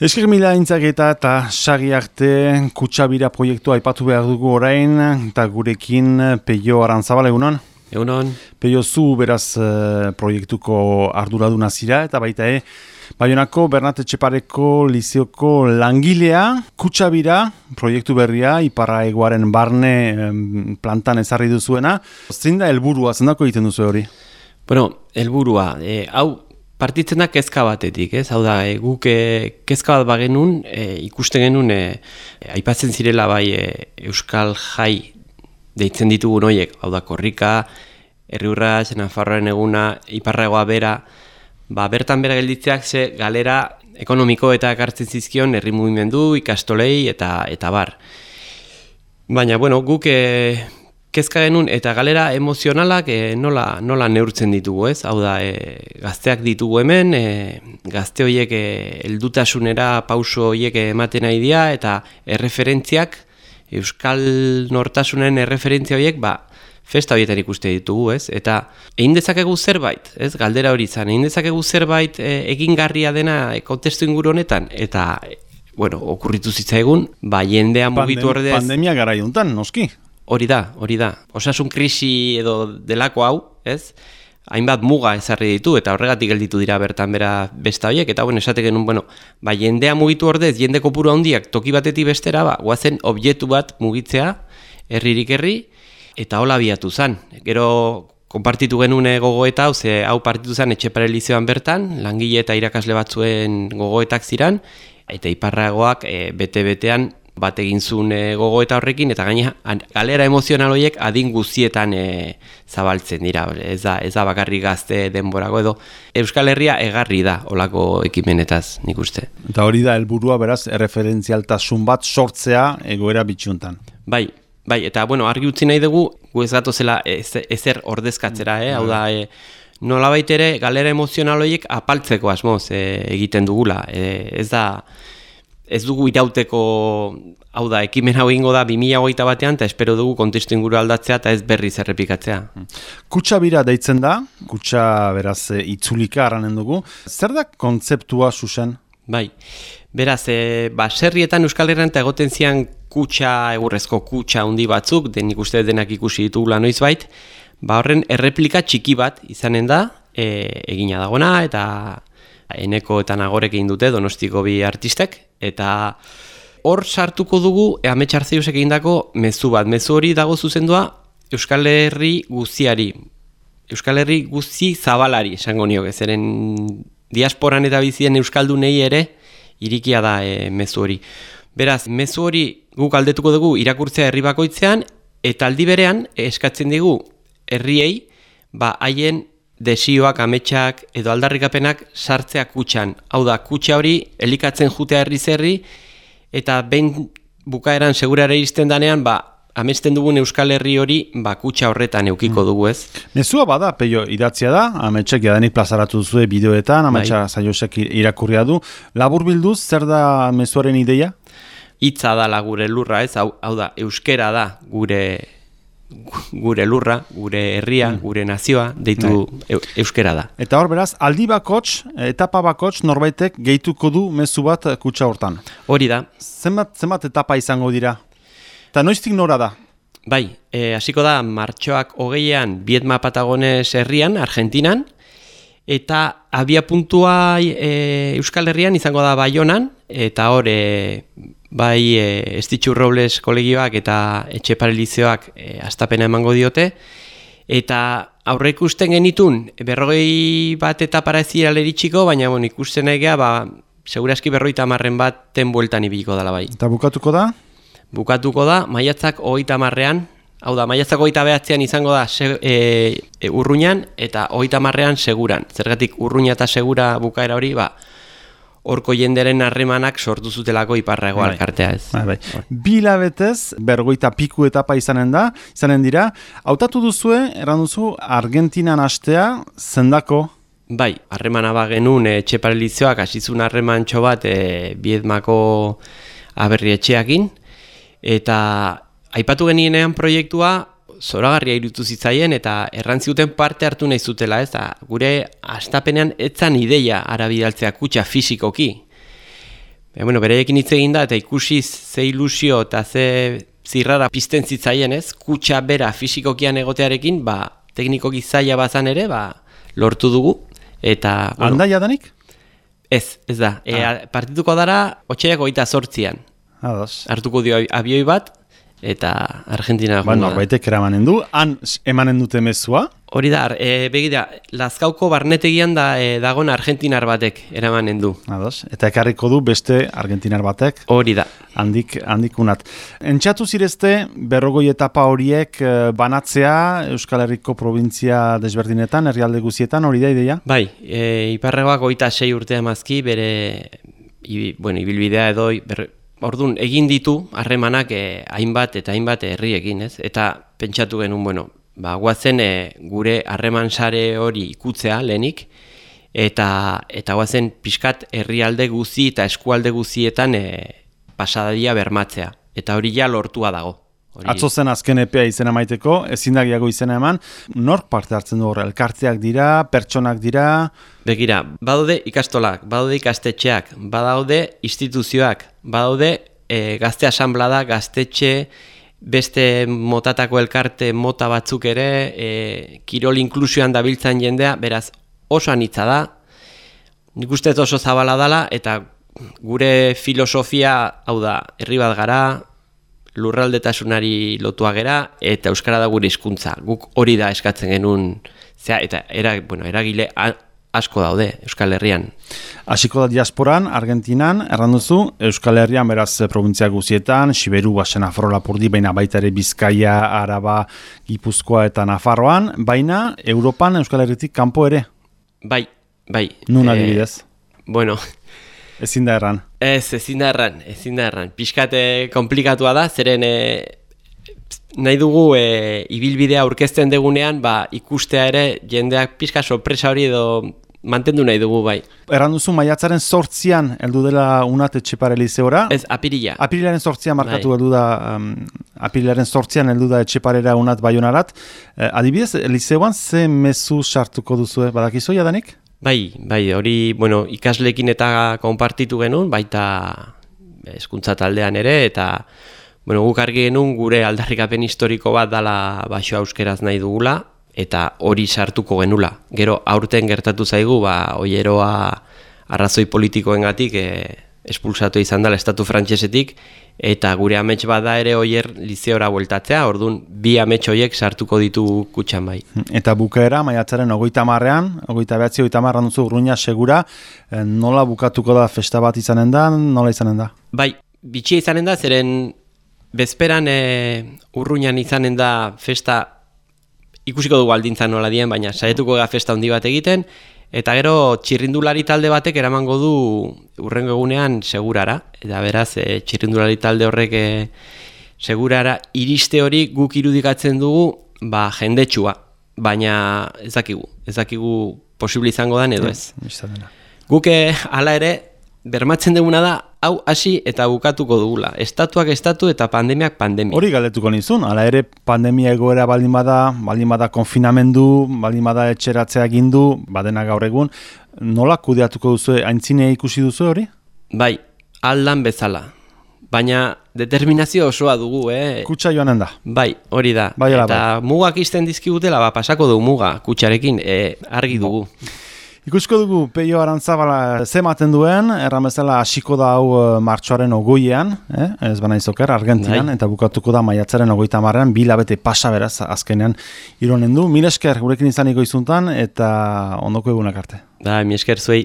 Esker intzaketa eta sari arte kutsabira proiektua aipatu behar dugu orain, eta gurekin Peio Arantzabal egunon? Egunon. Peio zu beraz uh, proiektuko arduraduna zira, eta baita e, Baionako Bernat Etxepareko Lizioko langilea, kutsabira proiektu berria, iparra eguaren barne plantan ezarri duzuena. Zein da helburua, zendako egiten duzu hori? Bueno, helburua, e, hau partitzen da kezka batetik, ez? Hau da, e, guk e, kezka bat bagenun, e, ikusten genuen, e, aipatzen zirela bai e, Euskal Jai deitzen ditugu noiek, hau da, korrika, herriurra, Nafarroaren eguna, iparragoa bera, ba, bertan bera gelditzeak ze galera ekonomiko eta ekartzen zizkion herri mugimendu, ikastolei eta eta bar. Baina, bueno, guk e, kezka genuen eta galera emozionalak e, nola, nola neurtzen ditugu, ez? Hau da, e, gazteak ditugu hemen, e, gazte horiek e, eldutasunera pauso horiek ematen nahi dira, eta erreferentziak, Euskal Nortasunen erreferentzia horiek, ba, festa horietan ikuste ditugu, ez? Eta egin dezakegu zerbait, ez? Galdera hori izan, egin dezakegu zerbait e, egingarria dena e, kontestu inguru honetan, eta bueno, okurritu zitzaigun, ba, jendean mugitu ordez... Pandemia gara noski? Hori da, hori da. Osasun krisi edo delako hau, ez? Hainbat muga ezarri ditu eta horregatik gelditu dira bertan bera besta horiek eta bueno, esate genuen, bueno, ba jendea mugitu ordez, jende kopuru handiak toki batetik bestera, ba, guazen objektu bat mugitzea herririk herri eta hola biatu zan. Gero konpartitu genuen gogoeta hau, ze hau partitu zen etxe parelizioan bertan, langile eta irakasle batzuen gogoetak ziran, eta iparragoak e, bete-betean bat egin zuen e, gogo eta horrekin, eta gaina galera emozional horiek adin guzietan e, zabaltzen dira, ez da, ez da bakarri gazte denborago edo Euskal Herria egarri da olako ekimenetaz nik uste. Eta hori da helburua beraz erreferentzialtasun bat sortzea egoera bitxuntan. Bai, bai, eta bueno, argi utzi nahi dugu, gu ez gatozela ezer ordezkatzera, eh? hau da, e, nola baitere galera emozional horiek apaltzeko asmoz e, egiten dugula, e, ez da, ez dugu irauteko hau da, ekimen hau ingo da 2008 batean, eta espero dugu kontestu inguru aldatzea eta ez berri zerrepikatzea. Kutsa bira deitzen da, kutsa beraz e, itzulika aranen dugu. Zer da kontzeptua zuzen? Bai, beraz, e, ba, serrietan Euskal Herran eta egoten zian kutsa, egurrezko kutsa handi batzuk, den ikuste denak ikusi ditugula noiz bait, ba horren erreplika txiki bat izanen da, e, egina dagona, eta eneko eta nagorek egin dute donostiko bi artistek, eta hor sartuko dugu ametxartzeiusek egindako mezu bat. Mezu hori dago zuzendua Euskal Herri guztiari. Euskal Herri guzti zabalari, esango nioke, zeren diasporan eta bizien Euskaldunei ere irikia da e, mezu hori. Beraz, mezu hori guk aldetuko dugu irakurtzea herri bakoitzean, eta aldi berean eskatzen digu herriei, ba haien desioak, ametsak edo aldarrikapenak sartzea kutxan. Hau da, kutxa hori elikatzen jutea herri zerri eta behin bukaeran segurare izten danean, ba, amesten dugun Euskal Herri hori ba, kutxa horretan eukiko mm. dugu ez. Mezua bada, peio idatzia da, ametsak jadanik plazaratu zuen bideoetan, ametsa bai. irakurria du. Labur bilduz, zer da mezuaren ideia? Itza da gure lurra ez, hau, hau da, euskera da gure gure lurra, gure herria, mm. gure nazioa, deitu bai. euskera da. Eta hor beraz, aldi bakots, etapa bakots, norbaitek gehituko du mezu bat kutsa hortan. Hori da. Zenbat, zenbat etapa izango dira? Eta noiztik nora da? Bai, e, hasiko da, martxoak hogeian, Bietma Patagones herrian, Argentinan, eta abia puntua e, Euskal Herrian izango da Baionan, eta hor, e, bai e, Estitxu Robles kolegioak eta etxe paralizioak e, astapena emango diote, eta aurre ikusten genitun, berrogei bat eta parazira leritxiko, baina bon, ikusten egea, ba, seguraski berroita marren bat ten bueltan ibiliko dela bai. Eta bukatuko da? Bukatuko da, maiatzak hogeita marrean, hau da, maiatzak hogeita behatzean izango da se, e, e, urruñan, eta hogeita marrean seguran. Zergatik urruña eta segura bukaera hori, ba, horko jenderen harremanak sortu zutelako iparrago bai. alkartea ez. Bai, bai. Bila betez, bergoita piku etapa izanen da, izanen dira, hautatu duzue, eran duzu, Argentinan astea, zendako? Bai, harremana ba genuen, e, txeparelizioak asizun harreman txobat e, biedmako aberri etxeakin, eta aipatu genienean proiektua, zoragarria irutu zitzaien eta errantziuten parte hartu nahi zutela, ez da, gure astapenean etzan ideia arabidaltzea kutsa fisikoki. E, bueno, bereekin hitz egin da, eta ikusi ze ilusio eta ze zirrara pizten zitzaien ez, kutsa bera fisikokian egotearekin, ba, teknikoki zaila bazan ere, ba, lortu dugu. Eta, bueno, Anda jadanik? Ez, ez da. E, ah. partituko dara, otxeak oita sortzian. Ados. Hartuko dio abioi bat, eta Argentina ba, norbaitek eramanen du, han emanen dute mezua? Hori da, e, begira, Lazkauko barnetegian da e, dagoen Argentinar batek eramanen du. Ados, eta ekarriko du beste Argentinar batek. Hori da. Handik, handik unat. Entxatu zirezte, berrogoi etapa horiek e, banatzea Euskal Herriko provintzia desberdinetan, herrialde guzietan, hori da ideia? Bai, e, iparregoak oita sei urtea mazki, bere, bueno, ibilbidea edo, Orduan, egin ditu harremanak eh, hainbat eta hainbat herriekin, ez? Eta pentsatu genuen, bueno, ba, guazen eh, gure harreman sare hori ikutzea lehenik, eta eta guazen pixkat herrialde guzi eta eskualde guzietan eh, pasadadia bermatzea. Eta hori ja lortua dago. Hori... Atzo zen azken epea izena maiteko, ezindagiago izena eman, nork parte hartzen du horre, elkartzeak dira, pertsonak dira? Begira, badaude ikastolak, badaude ikastetxeak, badaude instituzioak, badaude e, gazte asamblada, gaztetxe, beste motatako elkarte mota batzuk ere, e, kirol inklusioan dabiltzan jendea, beraz oso anitza da, nik uste oso zabala dela, eta gure filosofia, hau da, herri bat gara, lurraldetasunari lotua gera eta euskara da gure hizkuntza. Guk hori da eskatzen genuen zea, eta era, bueno, eragile asko daude Euskal Herrian. Hasiko da diasporan, Argentinan, erranduzu, Euskal Herrian beraz eh, provintzia guzietan, Siberu, Basen, Afro, Lapurdi, baina baita ere Bizkaia, Araba, Gipuzkoa eta Nafarroan, baina Europan Euskal Herritik kanpo ere? Bai, bai. Nun eh, adibidez? Bueno, Ezin da erran. Ez, ezin da erran, ezin da erran. Piskate komplikatua da, zeren e, nahi dugu e, ibilbidea aurkezten degunean, ba, ikustea ere jendeak pixka sorpresa hori edo mantendu nahi dugu bai. Erran duzu maiatzaren sortzian heldu dela unat etxepare lizeora? Ez, apirila. Apirilaren sortzian markatu bai. heldu da, um, apirilaren sortzian heldu da etxeparera unat baionarat. Eh, adibidez, lizeoan ze mezu sartuko duzu, badakizu jadanik? Bai, bai, hori, bueno, ikaslekin eta konpartitu genuen, baita eskuntza taldean ere, eta, bueno, guk argi genuen gure aldarrikapen historiko bat dala baixo euskeraz nahi dugula, eta hori sartuko genula. Gero, aurten gertatu zaigu, ba, oieroa arrazoi politikoengatik e, espulsatu izan dela estatu frantsesetik, eta gure amets bada ere oier lizeora bueltatzea, orduan bi amets horiek sartuko ditu kutsan bai. Eta bukaera, maiatzaren ogoita marrean, ogoita behatzi ogoita marrean duzu urruina segura, eh, nola bukatuko da festa bat izanen da, nola izanen da? Bai, bitxia izanen da, zeren bezperan e, urruinan izanen da festa ikusiko dugu aldintzan nola dien, baina saietuko da festa handi bat egiten, Eta gero txirrindulari talde batek eramango du urrengo egunean segurara. Eta beraz, e, txirrindulari talde horrek e, segurara iriste hori guk irudikatzen dugu ba, jendetsua. Baina ezakigu, ezakigu posible izango da edo ez. Guk eh, hala ere, bermatzen duguna da, hau hasi eta bukatuko dugula. Estatuak estatu eta pandemiak pandemia. Hori galdetuko nizun, ala ere pandemia egoera baldin bada, baldin bada konfinamendu, baldin bada etxeratzea gindu, badena gaur egun, nola kudeatuko duzu, aintzine ikusi duzu hori? Bai, aldan bezala. Baina determinazio osoa dugu, eh? Kutsa joanen da. Bai, hori da. Bai, eta bai. mugak izten dizkigutela, ba, pasako dugu muga kutsarekin, eh, argi dugu. Ikusko dugu peio arantzabala zematen duen, erramezela hasiko da hau eh, martxoaren ogoian, eh? ez baina izoker, Argentinan, Dai. eta bukatuko da maiatzaren ogoita marrean, bilabete pasa beraz azkenean ironen du. Mil esker gurekin izaniko izuntan, eta ondoko egunak arte. Da, mi esker zuei.